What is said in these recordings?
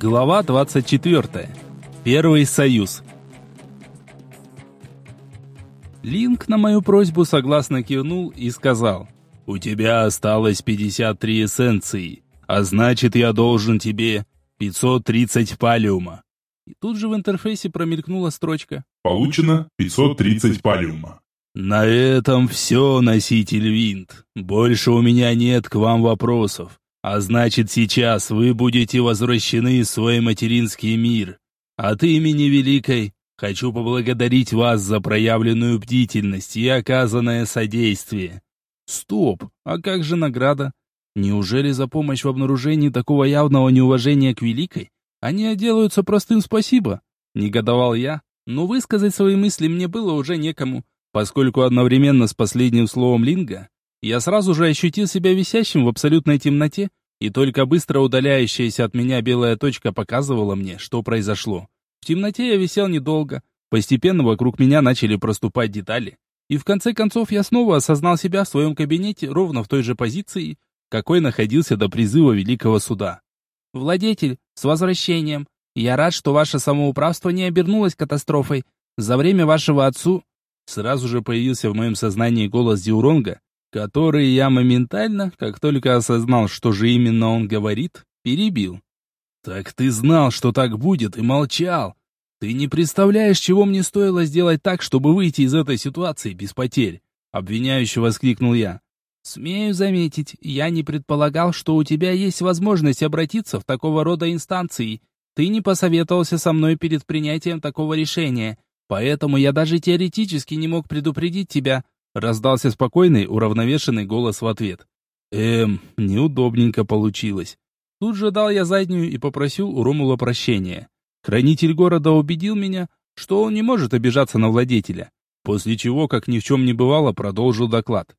Глава 24. Первый союз. Линк на мою просьбу согласно кивнул и сказал, «У тебя осталось 53 эссенции, а значит, я должен тебе 530 палиума». И тут же в интерфейсе промелькнула строчка. Получено 530 палиума. «На этом все, носитель винт. Больше у меня нет к вам вопросов. А значит, сейчас вы будете возвращены в свой материнский мир. От имени Великой хочу поблагодарить вас за проявленную бдительность и оказанное содействие. Стоп, а как же награда? Неужели за помощь в обнаружении такого явного неуважения к Великой они отделаются простым спасибо? Негодовал я, но высказать свои мысли мне было уже некому, поскольку одновременно с последним словом Линга я сразу же ощутил себя висящим в абсолютной темноте, и только быстро удаляющаяся от меня белая точка показывала мне, что произошло. В темноте я висел недолго. Постепенно вокруг меня начали проступать детали. И в конце концов я снова осознал себя в своем кабинете ровно в той же позиции, какой находился до призыва Великого Суда. «Владетель, с возвращением! Я рад, что ваше самоуправство не обернулось катастрофой. За время вашего отцу...» Сразу же появился в моем сознании голос Диуронга, который я моментально, как только осознал, что же именно он говорит, перебил. «Так ты знал, что так будет, и молчал. Ты не представляешь, чего мне стоило сделать так, чтобы выйти из этой ситуации без потерь?» Обвиняюще воскликнул я. «Смею заметить, я не предполагал, что у тебя есть возможность обратиться в такого рода инстанции. Ты не посоветовался со мной перед принятием такого решения, поэтому я даже теоретически не мог предупредить тебя, Раздался спокойный, уравновешенный голос в ответ. Эм, неудобненько получилось. Тут же дал я заднюю и попросил у Ромула прощения. Хранитель города убедил меня, что он не может обижаться на владетеля, после чего, как ни в чем не бывало, продолжил доклад.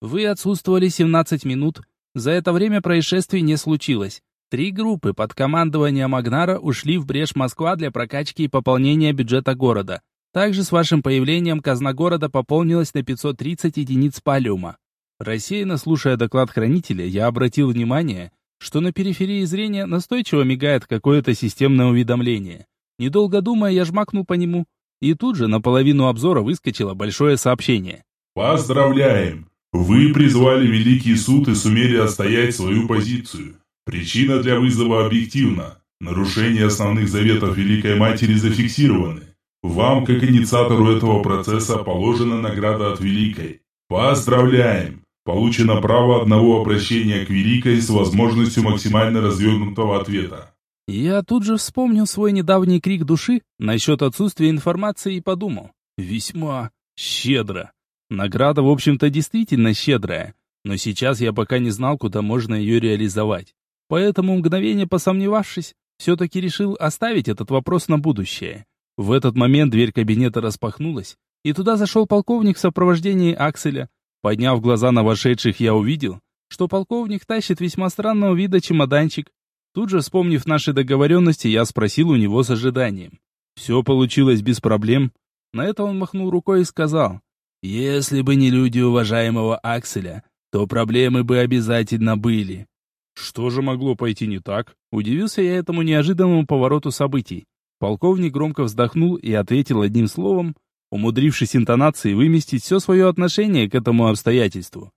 Вы отсутствовали 17 минут. За это время происшествий не случилось. Три группы под командованием Агнара ушли в брешь Москва для прокачки и пополнения бюджета города. Также с вашим появлением казна города пополнилась на 530 единиц палиума. Рассеянно слушая доклад хранителя, я обратил внимание, что на периферии зрения настойчиво мигает какое-то системное уведомление. Недолго думая, я жмакнул по нему, и тут же на половину обзора выскочило большое сообщение. «Поздравляем! Вы призвали Великий Суд и сумели отстоять свою позицию. Причина для вызова объективна. Нарушение основных заветов Великой Матери зафиксированы. Вам, как инициатору этого процесса, положена награда от Великой. Поздравляем! Получено право одного обращения к Великой с возможностью максимально развернутого ответа. Я тут же вспомнил свой недавний крик души насчет отсутствия информации и подумал. Весьма щедро. Награда, в общем-то, действительно щедрая, но сейчас я пока не знал, куда можно ее реализовать. Поэтому, мгновение посомневавшись, все-таки решил оставить этот вопрос на будущее. В этот момент дверь кабинета распахнулась, и туда зашел полковник в сопровождении Акселя. Подняв глаза на вошедших, я увидел, что полковник тащит весьма странного вида чемоданчик. Тут же, вспомнив наши договоренности, я спросил у него с ожиданием. Все получилось без проблем. На это он махнул рукой и сказал, «Если бы не люди уважаемого Акселя, то проблемы бы обязательно были». Что же могло пойти не так? Удивился я этому неожиданному повороту событий. Полковник громко вздохнул и ответил одним словом, умудрившись интонацией выместить все свое отношение к этому обстоятельству.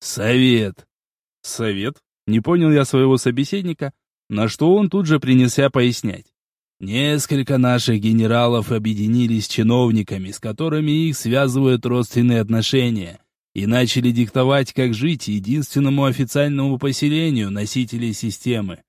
«Совет!» «Совет?» Не понял я своего собеседника, на что он тут же принялся пояснять. Несколько наших генералов объединились с чиновниками, с которыми их связывают родственные отношения, и начали диктовать, как жить единственному официальному поселению носителей системы.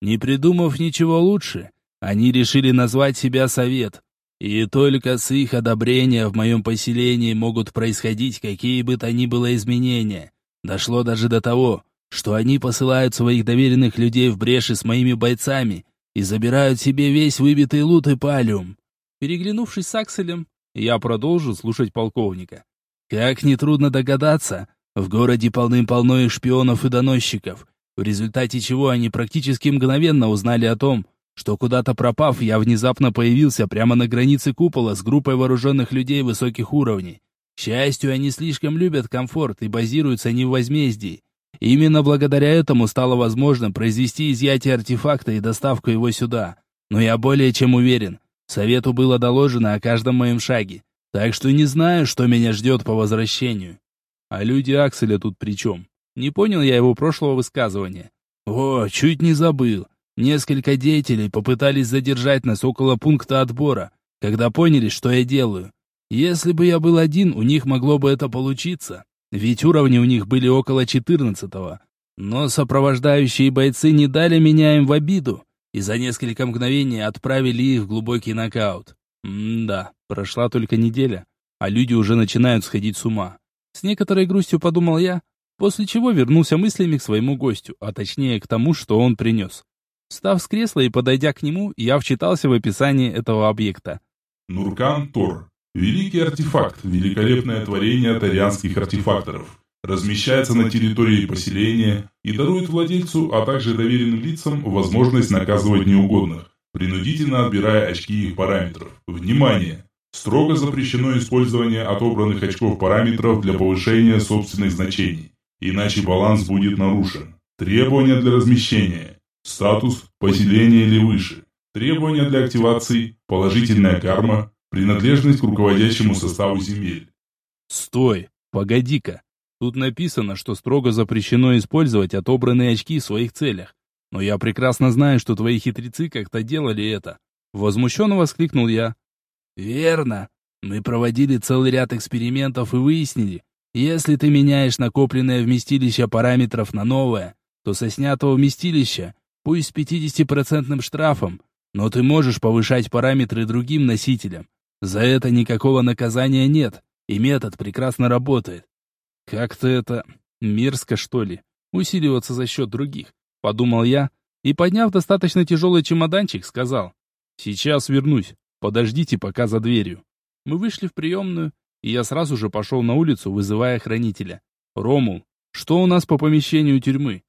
Не придумав ничего лучше, они решили назвать себя Совет. И только с их одобрения в моем поселении могут происходить какие бы то ни было изменения. Дошло даже до того, что они посылают своих доверенных людей в бреши с моими бойцами и забирают себе весь выбитый лут и палиум. Переглянувшись с Акселем, я продолжу слушать полковника. Как нетрудно догадаться, в городе полным-полно их шпионов и доносчиков, в результате чего они практически мгновенно узнали о том, что куда-то пропав, я внезапно появился прямо на границе купола с группой вооруженных людей высоких уровней. К счастью, они слишком любят комфорт и базируются не в возмездии. Именно благодаря этому стало возможным произвести изъятие артефакта и доставку его сюда. Но я более чем уверен, совету было доложено о каждом моем шаге. Так что не знаю, что меня ждет по возвращению. А люди Акселя тут при чем? Не понял я его прошлого высказывания. О, чуть не забыл. Несколько деятелей попытались задержать нас около пункта отбора, когда поняли, что я делаю. Если бы я был один, у них могло бы это получиться. Ведь уровни у них были около четырнадцатого. Но сопровождающие бойцы не дали меня им в обиду, и за несколько мгновений отправили их в глубокий нокаут. М-да, прошла только неделя, а люди уже начинают сходить с ума. С некоторой грустью подумал я, после чего вернулся мыслями к своему гостю, а точнее к тому, что он принес. Встав с кресла и подойдя к нему, я вчитался в описание этого объекта. Нуркан Тор. Великий артефакт, великолепное творение тарианских артефакторов. Размещается на территории поселения и дарует владельцу, а также доверенным лицам возможность наказывать неугодных, принудительно отбирая очки их параметров. Внимание! Строго запрещено использование отобранных очков параметров для повышения собственных значений, иначе баланс будет нарушен. Требования для размещения. Статус – поселение или выше. Требования для активации – положительная карма, принадлежность к руководящему составу земель. Стой, погоди-ка. Тут написано, что строго запрещено использовать отобранные очки в своих целях. Но я прекрасно знаю, что твои хитрецы как-то делали это. Возмущенно воскликнул я. Верно. Мы проводили целый ряд экспериментов и выяснили, если ты меняешь накопленное вместилище параметров на новое, то со снятого вместилища, пусть с 50% штрафом, но ты можешь повышать параметры другим носителям, за это никакого наказания нет, и метод прекрасно работает. Как-то это мерзко, что ли, усиливаться за счет других, подумал я, и, подняв достаточно тяжелый чемоданчик, сказал, «Сейчас вернусь, подождите пока за дверью». Мы вышли в приемную, и я сразу же пошел на улицу, вызывая хранителя. «Ромул, что у нас по помещению тюрьмы?»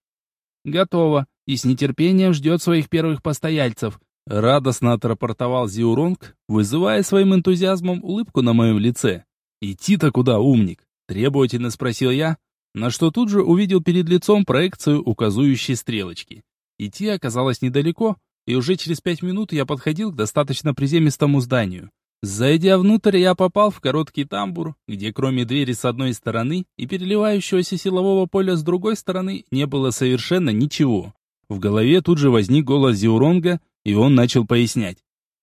«Готово, и с нетерпением ждет своих первых постояльцев», Радостно отрапортовал Зиуронг, вызывая своим энтузиазмом улыбку на моем лице. «Идти-то куда, умник?» – требовательно спросил я, на что тут же увидел перед лицом проекцию указующей стрелочки. Идти оказалось недалеко, и уже через пять минут я подходил к достаточно приземистому зданию. Зайдя внутрь, я попал в короткий тамбур, где кроме двери с одной стороны и переливающегося силового поля с другой стороны не было совершенно ничего. В голове тут же возник голос Зиуронга, и он начал пояснять.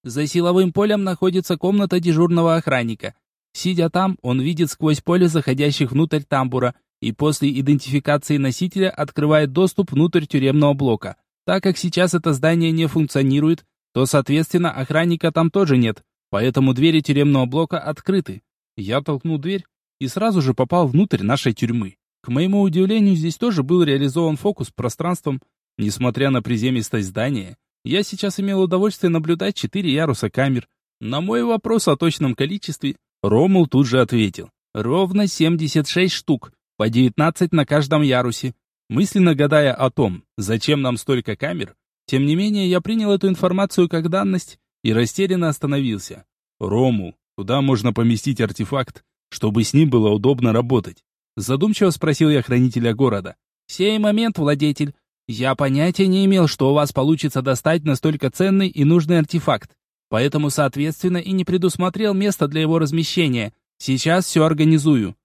За силовым полем находится комната дежурного охранника. Сидя там, он видит сквозь поле заходящих внутрь тамбура и после идентификации носителя открывает доступ внутрь тюремного блока. Так как сейчас это здание не функционирует, то, соответственно, охранника там тоже нет, поэтому двери тюремного блока открыты. Я толкнул дверь и сразу же попал внутрь нашей тюрьмы. К моему удивлению, здесь тоже был реализован фокус пространством. Несмотря на приземистость здания, я сейчас имел удовольствие наблюдать четыре яруса камер. На мой вопрос о точном количестве Ромул тут же ответил. Ровно 76 штук, по 19 на каждом ярусе. Мысленно гадая о том, зачем нам столько камер, тем не менее я принял эту информацию как данность и растерянно остановился. Рому, куда можно поместить артефакт, чтобы с ним было удобно работать? Задумчиво спросил я хранителя города. «Сей момент, владетель, я понятия не имел, что у вас получится достать настолько ценный и нужный артефакт. Поэтому, соответственно, и не предусмотрел место для его размещения. Сейчас все организую.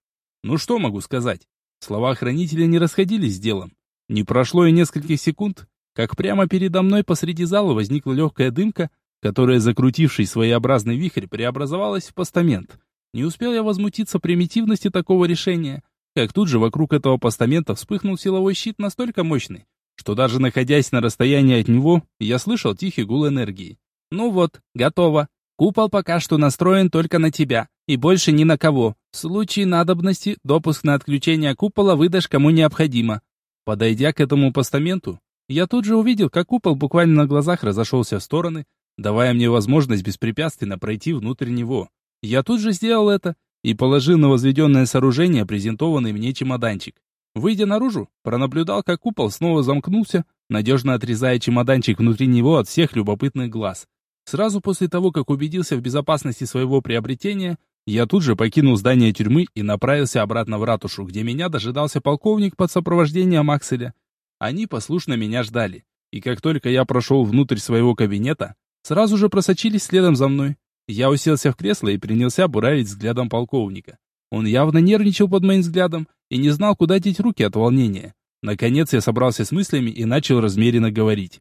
Ну что могу сказать? Слова хранителя не расходились с делом. Не прошло и нескольких секунд, как прямо передо мной посреди зала возникла легкая дымка, которая, закрутившись своеобразный вихрь, преобразовалась в постамент. Не успел я возмутиться примитивности такого решения, как тут же вокруг этого постамента вспыхнул силовой щит настолько мощный, что даже находясь на расстоянии от него, я слышал тихий гул энергии. «Ну вот, готово. Купол пока что настроен только на тебя, и больше ни на кого. В случае надобности допуск на отключение купола выдашь кому необходимо». Подойдя к этому постаменту, я тут же увидел, как купол буквально на глазах разошелся в стороны, давая мне возможность беспрепятственно пройти внутрь него. Я тут же сделал это и положил на возведенное сооружение презентованный мне чемоданчик. Выйдя наружу, пронаблюдал, как купол снова замкнулся, надежно отрезая чемоданчик внутри него от всех любопытных глаз. Сразу после того, как убедился в безопасности своего приобретения, Я тут же покинул здание тюрьмы и направился обратно в ратушу, где меня дожидался полковник под сопровождением Акселя. Они послушно меня ждали, и как только я прошел внутрь своего кабинета, сразу же просочились следом за мной. Я уселся в кресло и принялся буравить взглядом полковника. Он явно нервничал под моим взглядом и не знал, куда деть руки от волнения. Наконец я собрался с мыслями и начал размеренно говорить.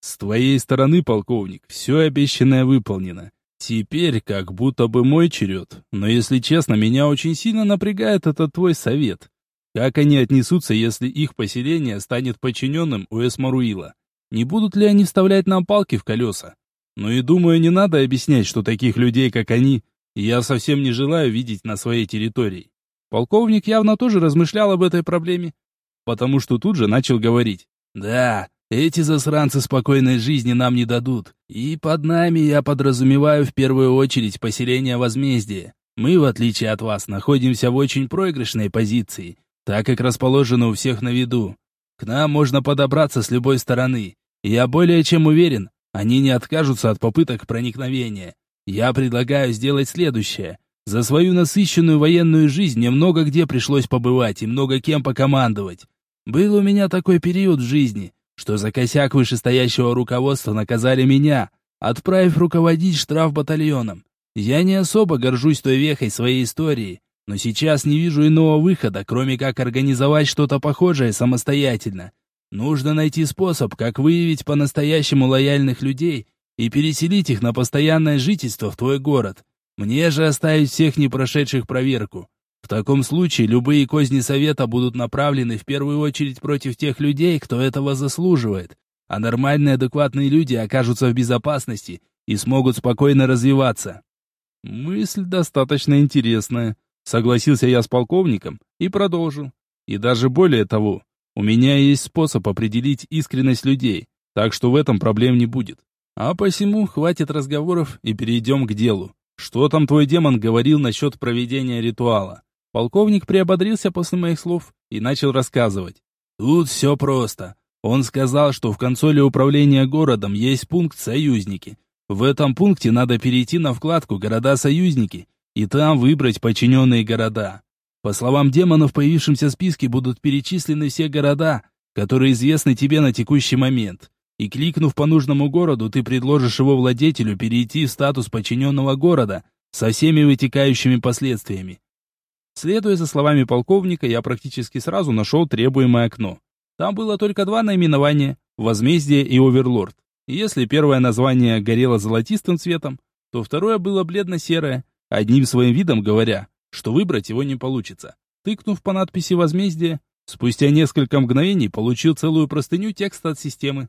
«С твоей стороны, полковник, все обещанное выполнено. Теперь как будто бы мой черед, но если честно, меня очень сильно напрягает этот твой совет. Как они отнесутся, если их поселение станет подчиненным у Эсмаруила? Не будут ли они вставлять нам палки в колеса? Ну и думаю, не надо объяснять, что таких людей, как они, я совсем не желаю видеть на своей территории. Полковник явно тоже размышлял об этой проблеме, потому что тут же начал говорить. «Да, эти засранцы спокойной жизни нам не дадут. И под нами я подразумеваю в первую очередь поселение возмездия. Мы, в отличие от вас, находимся в очень проигрышной позиции, так как расположены у всех на виду. К нам можно подобраться с любой стороны. Я более чем уверен, они не откажутся от попыток проникновения. Я предлагаю сделать следующее. За свою насыщенную военную жизнь мне много где пришлось побывать и много кем покомандовать. Был у меня такой период в жизни, что за косяк вышестоящего руководства наказали меня, отправив руководить штрафбатальоном. Я не особо горжусь той вехой своей истории, но сейчас не вижу иного выхода, кроме как организовать что-то похожее самостоятельно. Нужно найти способ, как выявить по-настоящему лояльных людей и переселить их на постоянное жительство в твой город. Мне же оставить всех не прошедших проверку. В таком случае любые козни совета будут направлены в первую очередь против тех людей, кто этого заслуживает, а нормальные адекватные люди окажутся в безопасности и смогут спокойно развиваться. Мысль достаточно интересная, согласился я с полковником и продолжил. И даже более того, у меня есть способ определить искренность людей, так что в этом проблем не будет. А посему хватит разговоров и перейдем к делу. Что там твой демон говорил насчет проведения ритуала? Полковник приободрился после моих слов и начал рассказывать. Тут все просто. Он сказал, что в консоли управления городом есть пункт «Союзники». В этом пункте надо перейти на вкладку «Города-союзники» и там выбрать подчиненные города. По словам демона, в появившемся списке будут перечислены все города, которые известны тебе на текущий момент. И кликнув по нужному городу, ты предложишь его владетелю перейти в статус подчиненного города со всеми вытекающими последствиями. Следуя за словами полковника, я практически сразу нашел требуемое окно. Там было только два наименования – «Возмездие» и «Оверлорд». если первое название горело золотистым цветом, то второе было бледно-серое, одним своим видом говоря, что выбрать его не получится. Тыкнув по надписи «Возмездие», спустя несколько мгновений получил целую простыню текста от системы.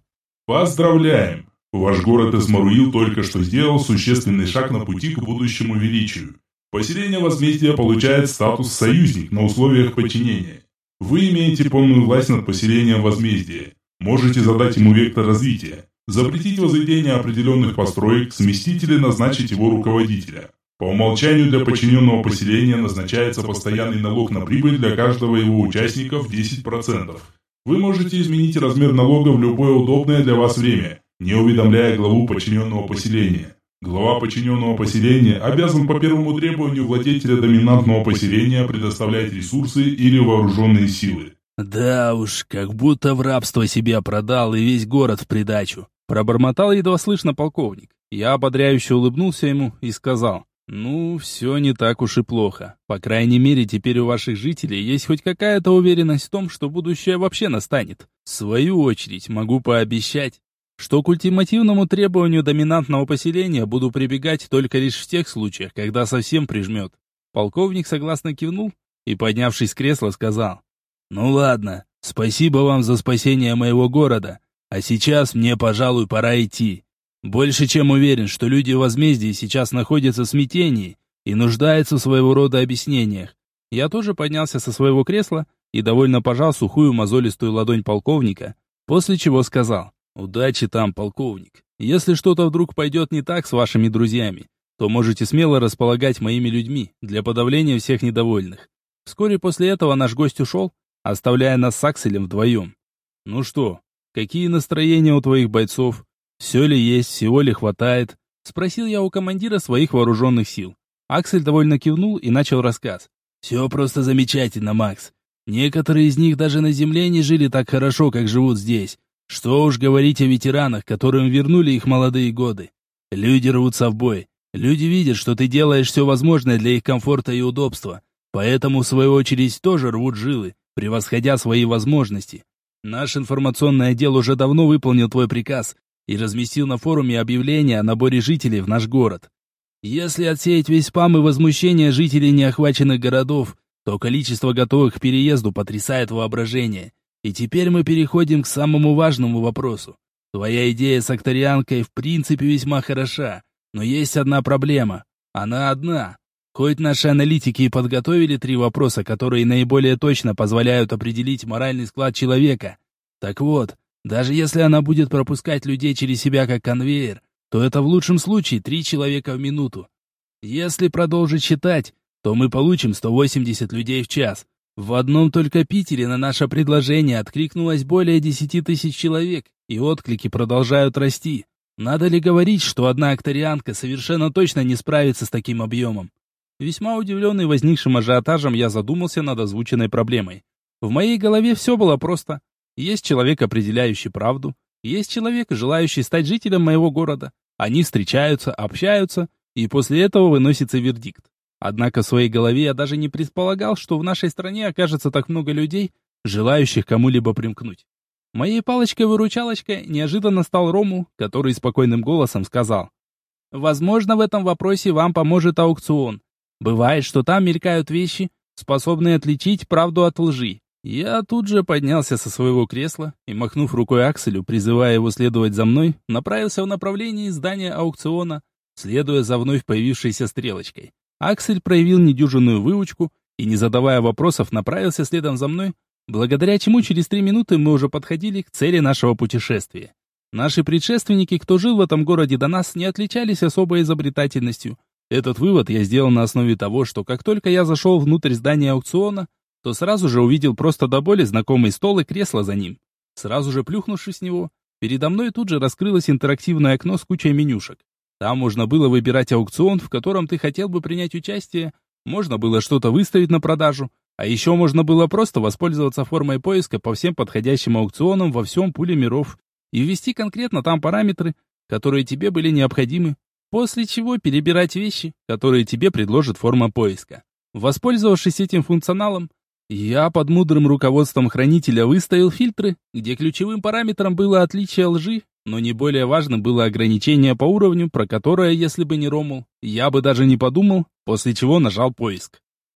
Поздравляем! Ваш город Эсмаруил только что сделал существенный шаг на пути к будущему величию. Поселение возмездия получает статус «союзник» на условиях подчинения. Вы имеете полную власть над поселением возмездия. Можете задать ему вектор развития, запретить возведение определенных построек, сместить или назначить его руководителя. По умолчанию для подчиненного поселения назначается постоянный налог на прибыль для каждого его участника в 10%. Вы можете изменить размер налога в любое удобное для вас время, не уведомляя главу подчиненного поселения. Глава подчиненного поселения обязан по первому требованию владетеля доминантного поселения предоставлять ресурсы или вооруженные силы. «Да уж, как будто в рабство себя продал и весь город в придачу», пробормотал едва слышно полковник. Я ободряюще улыбнулся ему и сказал, «Ну, все не так уж и плохо. По крайней мере, теперь у ваших жителей есть хоть какая-то уверенность в том, что будущее вообще настанет. В свою очередь, могу пообещать, что к ультимативному требованию доминантного поселения буду прибегать только лишь в тех случаях, когда совсем прижмет. Полковник согласно кивнул и, поднявшись с кресла, сказал, «Ну ладно, спасибо вам за спасение моего города, а сейчас мне, пожалуй, пора идти. Больше чем уверен, что люди возмездия сейчас находятся в смятении и нуждаются в своего рода объяснениях. Я тоже поднялся со своего кресла и довольно пожал сухую мозолистую ладонь полковника, после чего сказал, «Удачи там, полковник. Если что-то вдруг пойдет не так с вашими друзьями, то можете смело располагать моими людьми для подавления всех недовольных». Вскоре после этого наш гость ушел, оставляя нас с Акселем вдвоем. «Ну что, какие настроения у твоих бойцов? Все ли есть, всего ли хватает?» Спросил я у командира своих вооруженных сил. Аксель довольно кивнул и начал рассказ. «Все просто замечательно, Макс. Некоторые из них даже на Земле не жили так хорошо, как живут здесь. Что уж говорить о ветеранах, которым вернули их молодые годы. Люди рвутся в бой. Люди видят, что ты делаешь все возможное для их комфорта и удобства. Поэтому, в свою очередь, тоже рвут жилы, превосходя свои возможности. Наш информационный отдел уже давно выполнил твой приказ и разместил на форуме объявление о наборе жителей в наш город. Если отсеять весь спам и возмущение жителей неохваченных городов, то количество готовых к переезду потрясает воображение. И теперь мы переходим к самому важному вопросу. Твоя идея с акторианкой в принципе весьма хороша, но есть одна проблема. Она одна. Хоть наши аналитики и подготовили три вопроса, которые наиболее точно позволяют определить моральный склад человека. Так вот, даже если она будет пропускать людей через себя как конвейер, то это в лучшем случае три человека в минуту. Если продолжить считать, то мы получим 180 людей в час. В одном только Питере на наше предложение откликнулось более 10 тысяч человек, и отклики продолжают расти. Надо ли говорить, что одна акторианка совершенно точно не справится с таким объемом? Весьма удивленный возникшим ажиотажем, я задумался над озвученной проблемой. В моей голове все было просто. Есть человек, определяющий правду, есть человек, желающий стать жителем моего города. Они встречаются, общаются, и после этого выносится вердикт. Однако в своей голове я даже не предполагал, что в нашей стране окажется так много людей, желающих кому-либо примкнуть. Моей палочкой-выручалочкой неожиданно стал Рому, который спокойным голосом сказал. «Возможно, в этом вопросе вам поможет аукцион. Бывает, что там мелькают вещи, способные отличить правду от лжи. Я тут же поднялся со своего кресла и, махнув рукой Акселю, призывая его следовать за мной, направился в направлении здания аукциона, следуя за вновь появившейся стрелочкой. Аксель проявил недюжинную выучку и, не задавая вопросов, направился следом за мной, благодаря чему через три минуты мы уже подходили к цели нашего путешествия. Наши предшественники, кто жил в этом городе до нас, не отличались особой изобретательностью, этот вывод я сделал на основе того, что как только я зашел внутрь здания аукциона, то сразу же увидел просто до боли знакомый стол и кресло за ним. Сразу же плюхнувшись с него, передо мной тут же раскрылось интерактивное окно с кучей менюшек. Там можно было выбирать аукцион, в котором ты хотел бы принять участие, можно было что-то выставить на продажу, а еще можно было просто воспользоваться формой поиска по всем подходящим аукционам во всем пуле миров и ввести конкретно там параметры, которые тебе были необходимы, После чего перебирать вещи, которые тебе предложит форма поиска. Воспользовавшись этим функционалом, я под мудрым руководством хранителя выставил фильтры, где ключевым параметром было отличие лжи, но не более важным было ограничение по уровню, про которое, если бы не Ромул, я бы даже не подумал, после чего нажал поиск.